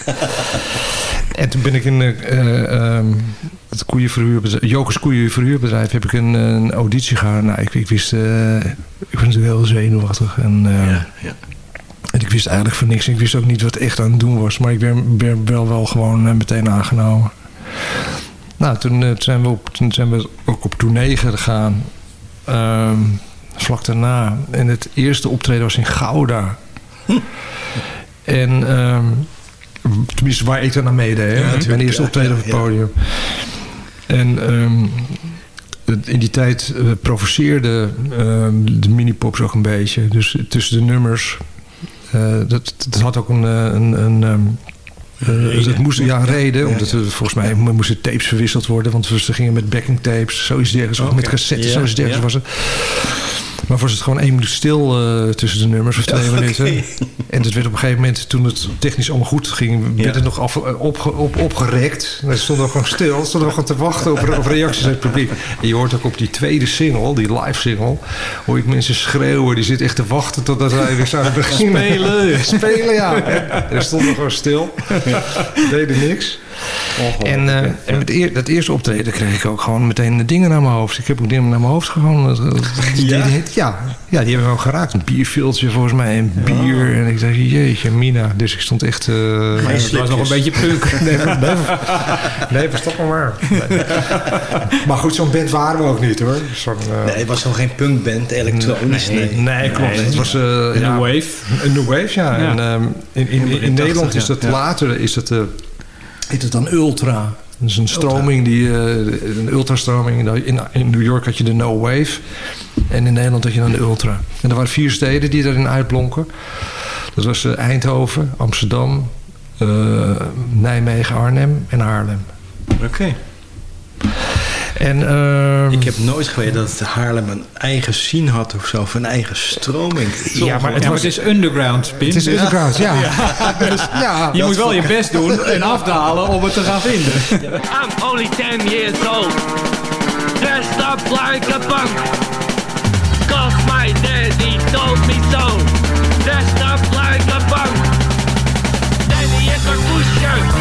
en toen ben ik in uh, um, het koeienverhuurbedrijf, Jokers koeienverhuurbedrijf, heb ik een, een auditie gehad. Nou, ik, ik wist, uh, ik was natuurlijk heel zenuwachtig. En, ja, ja. En ik wist eigenlijk van niks. Ik wist ook niet wat echt aan het doen was. Maar ik ben, ben wel, wel gewoon eh, meteen aangenomen. Nou, toen, eh, toen zijn we op, toen zijn we ook op tournee gegaan. Ehm, vlak daarna. En het eerste optreden was in Gouda. En ehm, tenminste waar ik dan aan meedeed. hè. Ja, Mijn eerste optreden op het podium. En ehm, in die tijd eh, provoceerde de mini-pops ook een beetje. Dus tussen de nummers... eh, dat, dat had ook een... een, een eh, het moest ja, reden, omdat er volgens mij moesten tapes verwisseld worden. Want ze gingen met backing tapes, zoiets dergelijks. Of met cassettes, zoiets dergelijks was het. Maar was het gewoon één minuut stil eh, tussen de nummers of twee minuten. En dat werd op een gegeven moment, toen het technisch allemaal goed ging, werd het nog af, eh, opge, op, opgerekt. En stonden we gewoon stil, stonden we gewoon te wachten op, op reacties uit het publiek. En je hoort ook op die tweede single, die live single, hoor ik mensen schreeuwen. Die zitten echt te wachten totdat wij weer zouden beginnen. Spelen. Spelen, ja. En er stonden gewoon stil. Deden niks. En, eh, en met eer- dat eerste optreden kreeg ik ook gewoon meteen de dingen naar mijn hoofd. Ik heb ook dingen naar mijn hoofd gewoon. die- Ja? die- ja, ja, die hebben we ook geraakt. Een bierviltje volgens mij, en bier. En ik dacht, jeetje, Mina. Dus ik stond echt... eh, Maar het was nog een beetje punk. Nee, nee, nee, verstop maar. Nee. Maar goed, zo'n band waren we ook niet hoor. Zo'n, eh, Nee, het was nog geen punkband, elektronisch. Nee, Nee, klopt. Het was eh, Een ja, new wave. Een new wave, ja. Ja. En, ehm, in, in, in, In Nederland 80, is dat ja. later is het, eh, heet het dan Ultra. Dat is een stroming, die, eh, een ultrastroming. In, in New York had je de No Wave. En in Nederland had je dan de Ultra. En er waren vier steden die daarin uitblonken. Dat was eh, Eindhoven, Amsterdam, eh, Nijmegen, Arnhem en Haarlem. Oké. En, ehm, Ik heb nooit geweten dat Haarlem een eigen scene had of zo, of een eigen stroming. Ja, maar het Ja, maar was- het is underground, Pim. Het is underground, ja. Dus, ja. Je moet wel je best doen en afdalen om het te gaan vinden. I'm only 10 years old. Dressed up like a punk. Cause my daddy told me so. Dressed up like a punk. Daddy is my pusher.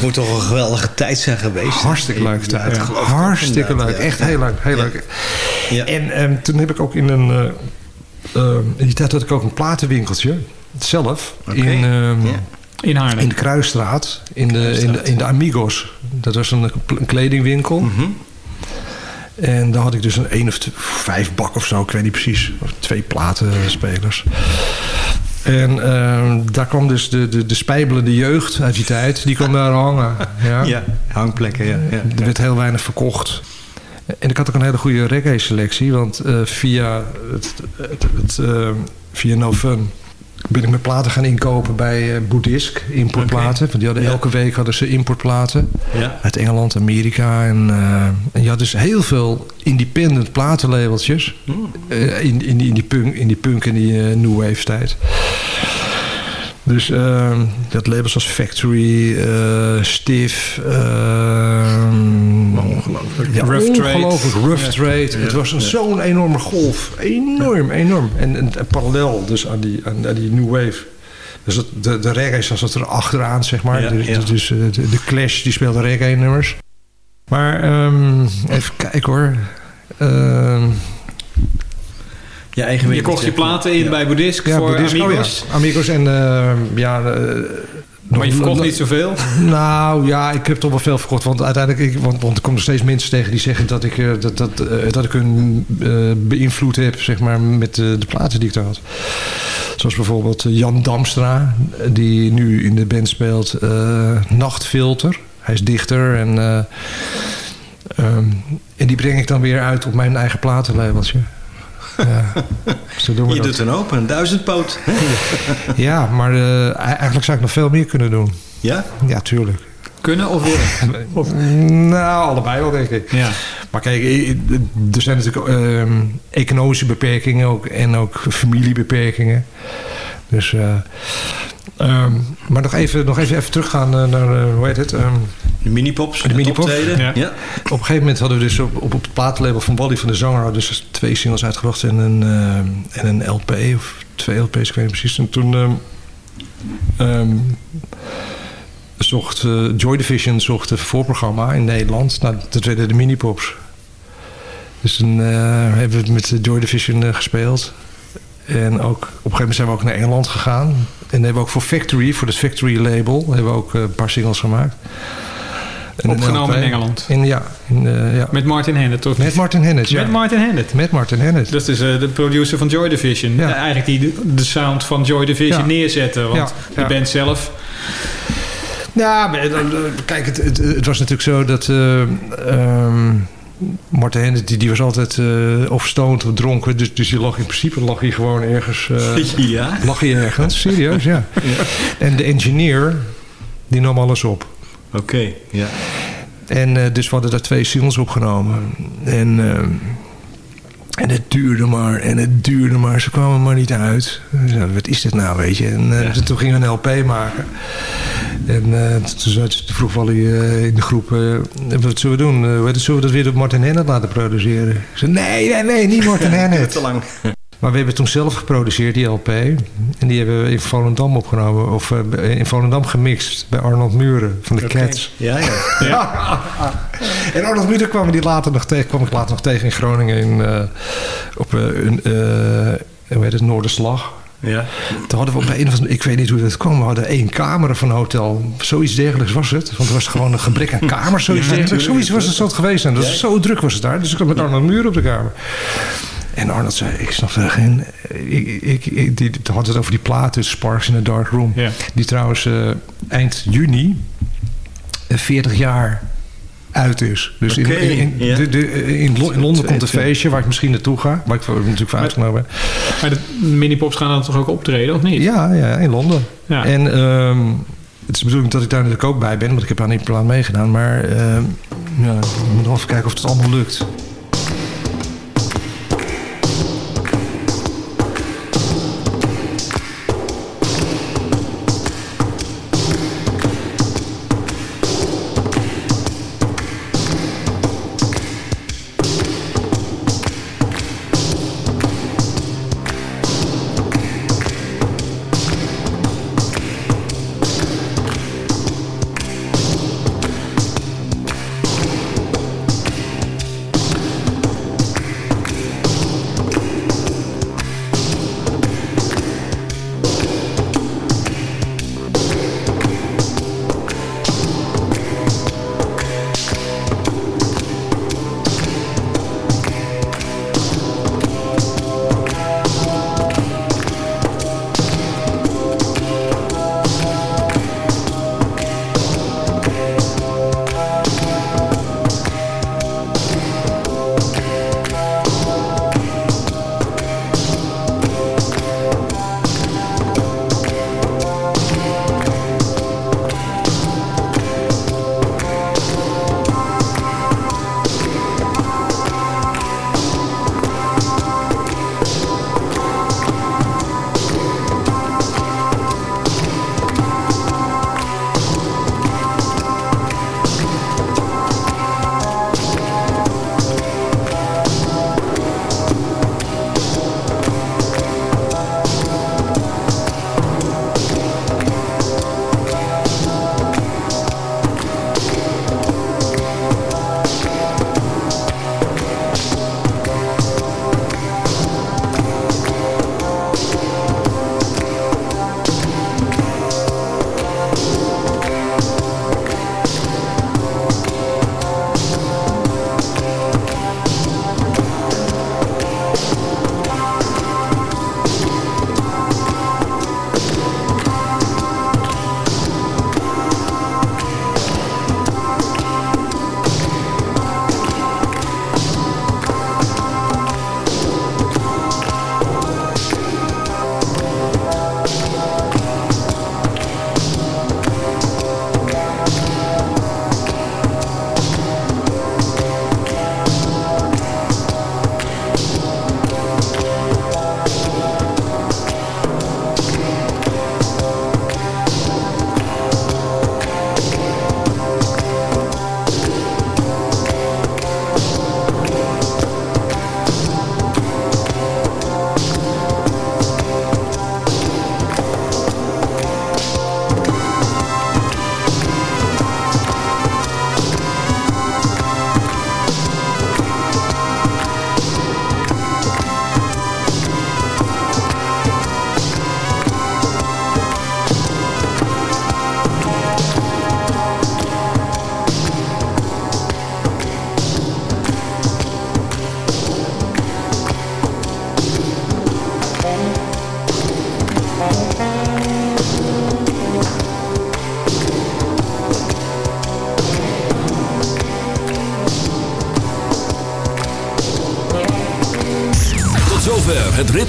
Het moet toch een geweldige tijd zijn geweest. Hartstikke leuk tijd. Hartstikke leuk. ja. Echt heel leuk. Heel Ja. leuk. Ja. En ehm, toen heb ik ook in een... eh, ehm, in die tijd had ik ook een platenwinkeltje. Zelf. In, ehm, Ja. In Haarlem. in de Kruisstraat. In de, in de, in de Amigos. Dat was een, een kledingwinkel. Mhm. En daar had ik dus een één of t- vijf bak of zo. Ik weet niet precies. Of twee platenspelers. En ehm, daar kwam dus de, de, de spijbelende jeugd uit die tijd. Die kwam daar hangen. Ja, Ja, hangplekken, ja. ja. Er werd heel weinig verkocht. En ik had ook een hele goede reggae-selectie. Want eh, via, het, het, het, eh, via No Fun ben ik mijn platen gaan inkopen bij eh Boeddhisk. Importplaten. Want die hadden elke week hadden ze importplaten. Ja. Uit Engeland, Amerika. En, en je had dus heel veel independent platenlabeltjes. eh, in, in, die, in, die punk, in die punk en die new wave tijd. Dus eh, dat labels als Factory, eh Stiff, ongelooflijk. Ja, Rough Trade. ongelooflijk. Rough Ja. Trade. Ja. Het was zo'n enorme golf. Enorm, enorm. En, en, en parallel dus aan die, aan, aan die new wave. Dus het, de, de reggae zat er achteraan, zeg maar. Ja, dus ja. dus, eh, de, de Clash die speelde reggae nummers. Maar ehm, even kijken hoor. Ehm, Je eigen Je kocht je platen in bij Boeddhisk ja, voor Boeddhisk, oh Amigos. ja. Amigos en ehm, ja... eh, Maar je verkocht niet zoveel. Nou ja, ik heb toch wel veel verkocht. Want uiteindelijk, ik, want, want er komen er steeds mensen tegen die zeggen dat ik, eh, dat, dat, eh, dat ik hun eh, beïnvloed heb, zeg maar, met de, de platen die ik daar had. Zoals bijvoorbeeld Jan Damstra, die nu in de band speelt eh, Nachtfilter. Hij is dichter en, eh, ehm, en die breng ik dan weer uit op mijn eigen platenlabeltje. Ja, zo doen we Je dat. doet een open, een duizendpoot. Ja, maar eh, eigenlijk zou ik nog veel meer kunnen doen. Ja? Ja, tuurlijk. Kunnen of willen? Of- Nou, allebei wel, denk ik. Ja. Maar kijk, er zijn natuurlijk ehm, economische beperkingen ook, en ook familiebeperkingen. Dus, eh, ehm, maar nog even, nog even, even teruggaan eh, naar, eh, hoe heet het? Ehm, De minipops. de het minipops. Ja. Ja. Op een gegeven moment hadden we dus op, op, op het platenlabel van Wally van de Zanger... dus twee singles uitgebracht en een, en een LP. Of twee LP's, ik weet niet precies. En toen ehm, ehm, zocht eh, Joy Division zocht een voorprogramma in Nederland. Nou, dat werden de minipops. Dus toen eh, hebben we het met de Joy Division eh, gespeeld. En ook, op een gegeven moment zijn we ook naar Engeland gegaan. En hebben we ook voor Factory, voor het Factory label... hebben we ook eh, een paar singles gemaakt. En Opgenomen in. Engeland. In, ja, in, eh, ja. Met Martin Hennett, toch? Met Martin Hennett, ja. Met Martin Hennett. Met Martin Hennett. Dat is eh, de producer van Joy Division. Ja. Eigenlijk die de, sound van Joy Division Ja. neerzetten. Want de ja. band zelf... Ja, maar, kijk, het, het, het was natuurlijk zo dat... eh ehm, Martin Hennett, die, die was altijd eh of stoned of dronken. Dus, dus die lag in principe lag hij gewoon ergens... eh, Ja? Lag hij ergens, serieus, ja. En de engineer, die nam alles op. Oké, ja. En eh, dus we hadden daar twee singles opgenomen. En, eh, en het duurde maar en het duurde maar. Ze kwamen maar niet uit. Nou, wat is dit nou, weet je? En eh, toen gingen we een LP maken. En eh, toen, vroeg Wally eh, in de groep... wat zullen we doen? Zullen we dat weer op Martin Hennett laten produceren? Ik zei, nee, nee, nee, niet Martin Hennett. Te lang. Maar we hebben toen zelf geproduceerd, die LP. En die hebben we in Volendam opgenomen. Of eh, in Volendam gemixt bij Arnold Muren van de Cats. Ja, ja. En Arnold Muren kwam, die later nog tegen, kwam ik later nog tegen in Groningen. In, eh, op eh, een, eh, hoe heet het, Noorderslag. Ja. Toen hadden we op een of andere, ik weet niet hoe dat kwam, we hadden één kamer van een hotel. Zoiets dergelijks was het. Want er was gewoon een gebrek aan kamers, zoiets Ja, dergelijks. Zoiets was het zo het geweest zijn. Dat was Ja. Zo druk was het daar. Dus ik kwam met Arnold Muren op de kamer. En Arnold zei, ik snap er geen... Ik, ik, ik, die, die had het over die platen, Sparks in a Dark Room. Ja. Die trouwens eh, eind juni eh, 40 jaar uit is. Dus in, in, in, ja. de, de, in, Lo- in Londen komt een feestje waar ik misschien naartoe ga. Waar ik voor- natuurlijk voor uitgenomen ben. Maar de minipops gaan dan toch ook optreden, of niet? Ja, ja in Londen. Ja. En ehm, het is de bedoeling dat ik daar natuurlijk ook bij ben. Want ik heb aan die plan meegedaan. Maar ehm, ja, ik moet nog even kijken of het allemaal lukt.